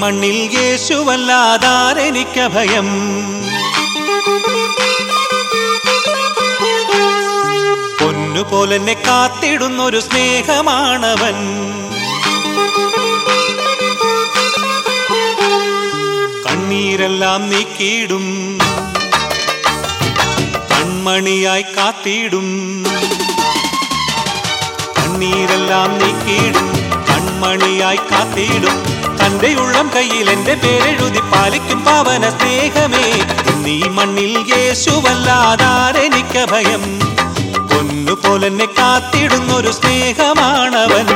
മണ്ണിൽ യേശുവല്ലാതാരെനിക്ക പൊന്നുപോലെന്നെ കാത്തിടുന്നൊരു സ്നേഹമാണവൻ. കണ്ണീരെല്ലാം നീക്കിയിടും. കൺമണിയായി കാത്തിടും കണ്ണീരെല്ലാം നീക്കിയിടും. കൺമണിയായി കാത്തിടും തന്റെ ഉള്ളം കയ്യിൽ എന്റെ പേരെഴുതി പാലിക്കും പാവന സ്നേഹമേ. നീ മണ്ണിൽ യേശുവല്ലാതാരെനിക്ക ഭയം. പൊന്നുപോലെന്നെ കാത്തിടുന്നൊരു സ്നേഹമാണവൻ.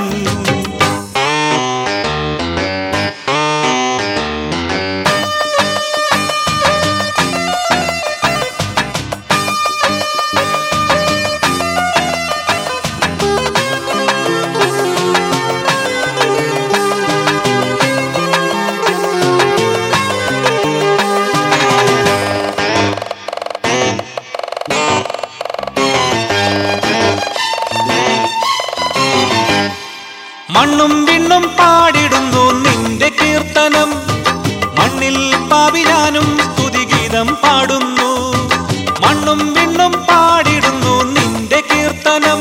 മണ്ണും വിണ്ണും പാടിടുന്നു നിന്റെ കീർത്തനം. മണ്ണിൽ പാവിരാനും സ്തുതിഗീതം പാടുന്നു. മണ്ണും വിണ്ണും പാടിടുന്നു നിന്റെ കീർത്തനം.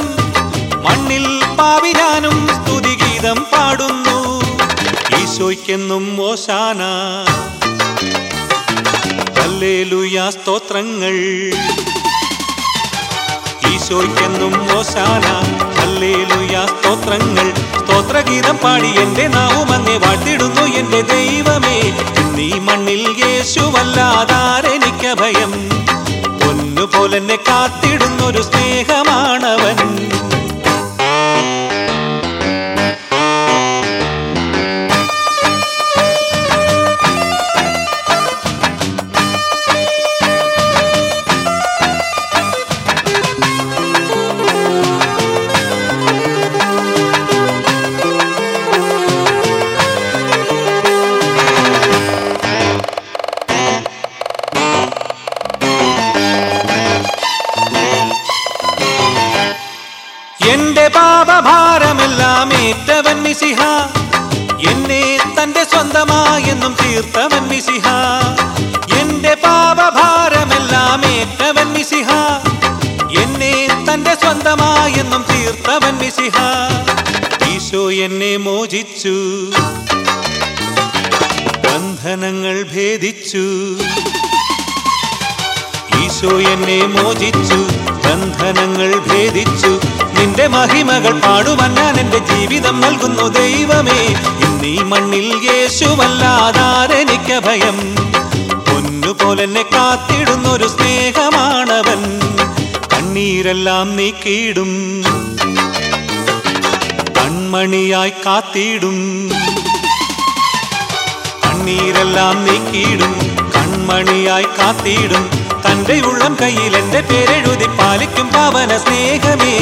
മണ്ണിൽ പാവിരാനും സ്തുതിഗീതം പാടുന്നു. ഈശോയ്ക്കെന്നും ഓശാന. സ്തോത്രങ്ങൾ. ഈശോയ്ക്കെന്നും ഓശാന. ഹല്ലേലൂയ. സ്തോത്രങ്ങൾ. സ്തോത്രഗീതം പാടി നാവും അന്നെ വാഴ്ത്തിടുന്നു എന്റെ ദൈവമേ. നീ മണ്ണിൽ യേശുവല്ലാതാരെനിക്ക ഭയം പൊന്നുപോലെന്നെ കാത്തിടുന്നൊരു സ്നേഹമാണവൻ എന്റെ പാപഭാരമെല്ലാം ഏറ്റവൻ മിസിഹ എന്നെ തന്റെ സ്വന്തമായെന്നും തീർത്തവൻ മിസിഹ എന്റെ പാപഭാരമെല്ലാം ഏറ്റവൻ മിസിഹ എന്നെ തന്റെ സ്വന്തമായെന്നും തീർത്തവൻ മിസിഹ ഈശോ എന്നെ മോചിച്ചു. ബന്ധനങ്ങൾ ഭേദിച്ചു. ഈശോ എന്നെ മോചിച്ചു. ബന്ധനങ്ങൾ ഭേദിച്ചു. നിന്റെ മഹിമകൾ പാടുവന്നാൻ എന്റെ ജീവിതം നൽകുന്നു ദൈവമേ. ഇന്നീ മണ്ണിൽ യേശുവല്ലാതാരെനിക്ക ഭയം പൊന്നുപോലെന്നെ കാത്തിടുന്നൊരു സ്നേഹമാണവൻ. കണ്ണീരെല്ലാം നീക്കിയിടും. കൺമണിയായി കാത്തിടും. കണ്ണീരെല്ലാം നീക്കിയിടും. കൺമണിയായി കാത്തിടും. തന്റെ ഉള്ളം കയ്യിൽ എന്റെ പേരെഴുതി പാലിക്കും പാവന സ്നേഹമേ